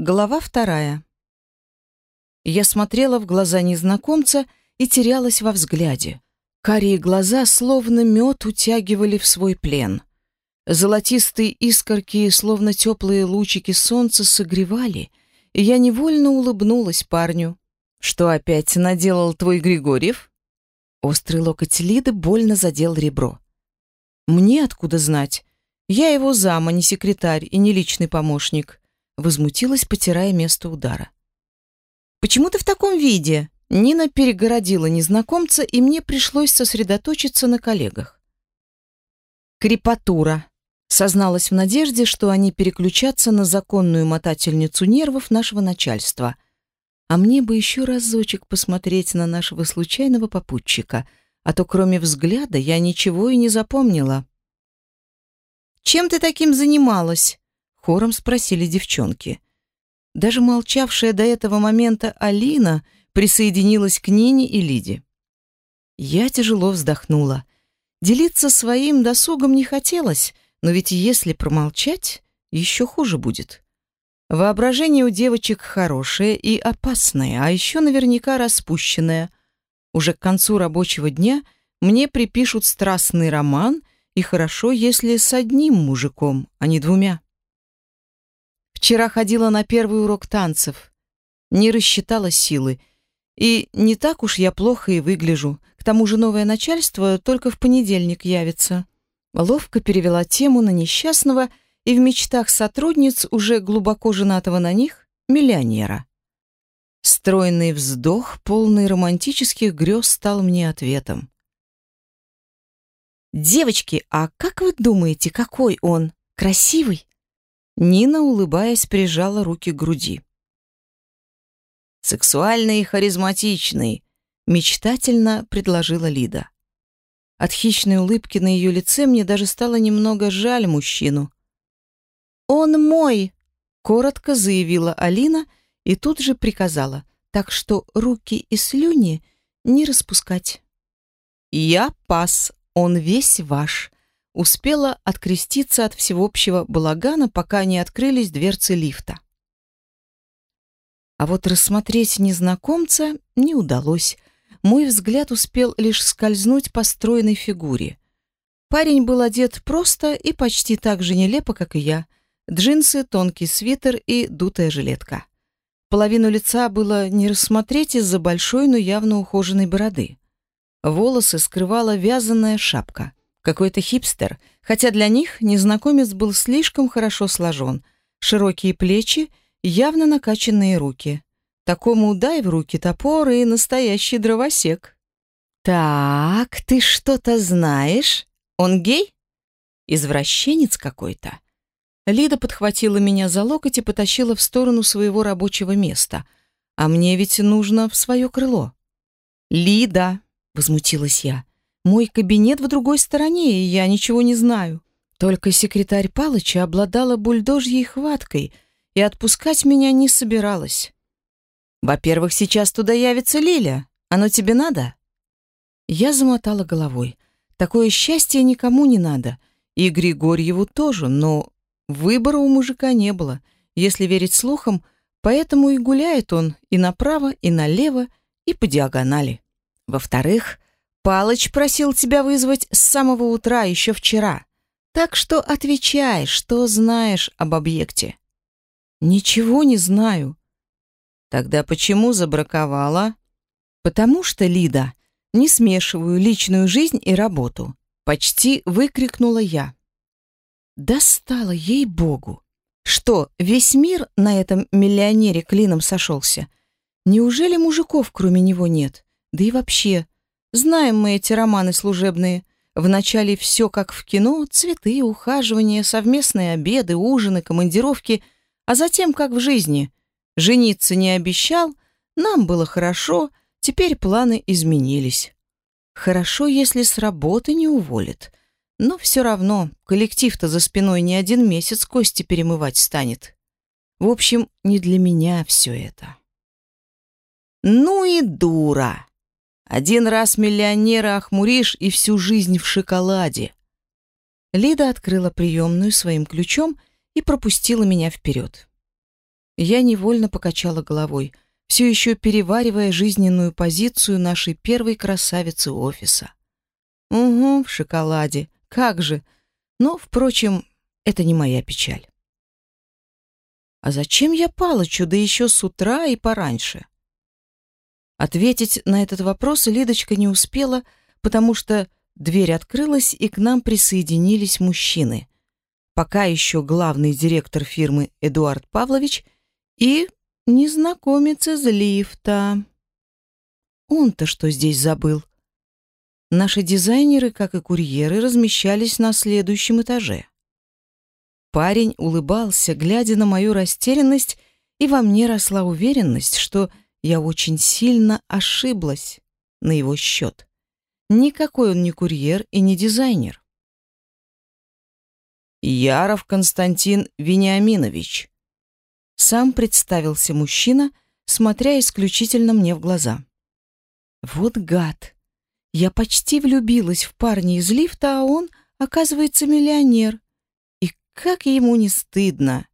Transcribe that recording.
Глава вторая. Я смотрела в глаза незнакомца и терялась во взгляде. Карие глаза словно мед утягивали в свой плен. Золотистые искорки, словно теплые лучики солнца, согревали, и я невольно улыбнулась парню. «Что опять наделал твой Григорьев?» Острый локоть Лиды больно задел ребро. «Мне откуда знать? Я его зам, а не секретарь и не личный помощник возмутилась, потирая место удара. Почему ты в таком виде? Нина перегородила незнакомца, и мне пришлось сосредоточиться на коллегах. Крепатура. Созналась в надежде, что они переключатся на законную мотательницу нервов нашего начальства. А мне бы еще разочек посмотреть на нашего случайного попутчика, а то кроме взгляда я ничего и не запомнила. «Чем ты таким занималась?» Хором спросили девчонки. Даже молчавшая до этого момента Алина присоединилась к Нине и Лиде. Я тяжело вздохнула. Делиться своим досугом не хотелось, но ведь если промолчать, еще хуже будет. Воображение у девочек хорошее и опасное, а еще наверняка распущенное. Уже к концу рабочего дня мне припишут страстный роман, и хорошо, если с одним мужиком, а не двумя. Вчера ходила на первый урок танцев. Не рассчитала силы. И не так уж я плохо и выгляжу. К тому же новое начальство только в понедельник явится. Ловко перевела тему на несчастного и в мечтах сотрудниц, уже глубоко женатого на них, миллионера. Стройный вздох, полный романтических грез, стал мне ответом. «Девочки, а как вы думаете, какой он? Красивый?» Нина, улыбаясь, прижала руки к груди. «Сексуальный и харизматичный», — мечтательно предложила Лида. От хищной улыбки на ее лице мне даже стало немного жаль мужчину. «Он мой!» — коротко заявила Алина и тут же приказала, так что руки и слюни не распускать. «Я пас, он весь ваш», успела откреститься от всеобщего балагана, пока не открылись дверцы лифта. А вот рассмотреть незнакомца не удалось. Мой взгляд успел лишь скользнуть по стройной фигуре. Парень был одет просто и почти так же нелепо, как и я. Джинсы, тонкий свитер и дутая жилетка. Половину лица было не рассмотреть из-за большой, но явно ухоженной бороды. Волосы скрывала вязаная шапка. Какой-то хипстер, хотя для них незнакомец был слишком хорошо сложен. Широкие плечи, явно накачанные руки. Такому дай в руки топор и настоящий дровосек. «Так, ты что-то знаешь? Он гей? Извращенец какой-то?» Лида подхватила меня за локоть и потащила в сторону своего рабочего места. «А мне ведь нужно в свое крыло». «Лида!» — возмутилась я. Мой кабинет в другой стороне, и я ничего не знаю. Только секретарь Палыча обладала бульдожьей хваткой и отпускать меня не собиралась. Во-первых, сейчас туда явится Лиля. Оно тебе надо? Я замотала головой. Такое счастье никому не надо. И Григорьеву тоже, но выбора у мужика не было. Если верить слухам, поэтому и гуляет он и направо, и налево, и по диагонали. Во-вторых, Палыч просил тебя вызвать с самого утра еще вчера. Так что отвечай, что знаешь об объекте. Ничего не знаю. Тогда почему забраковала? Потому что, Лида, не смешиваю личную жизнь и работу. Почти выкрикнула я. Достала ей-богу. Что, весь мир на этом миллионере клином сошелся? Неужели мужиков кроме него нет? Да и вообще, Знаем мы эти романы служебные. Вначале все как в кино, цветы, ухаживания, совместные обеды, ужины, командировки, а затем как в жизни. Жениться не обещал, нам было хорошо, теперь планы изменились. Хорошо, если с работы не уволят. Но все равно коллектив-то за спиной не один месяц кости перемывать станет. В общем, не для меня все это. «Ну и дура!» Один раз миллионера охмуришь и всю жизнь в шоколаде. Лида открыла приемную своим ключом и пропустила меня вперед. Я невольно покачала головой, все еще переваривая жизненную позицию нашей первой красавицы офиса. Угу, в шоколаде. Как же. Но, впрочем, это не моя печаль. А зачем я Палычу, да еще с утра и пораньше? Ответить на этот вопрос Лидочка не успела, потому что дверь открылась, и к нам присоединились мужчины. Пока еще главный директор фирмы Эдуард Павлович и незнакомец из лифта. Он-то что здесь забыл? Наши дизайнеры, как и курьеры, размещались на следующем этаже. Парень улыбался, глядя на мою растерянность, и во мне росла уверенность, что я очень сильно ошиблась на его счет. Никакой он не курьер и не дизайнер. Яров Константин Вениаминович. Сам представился мужчина, смотря исключительно мне в глаза. Вот гад. Я почти влюбилась в парня из лифта, а он, оказывается, миллионер. И как ему не стыдно.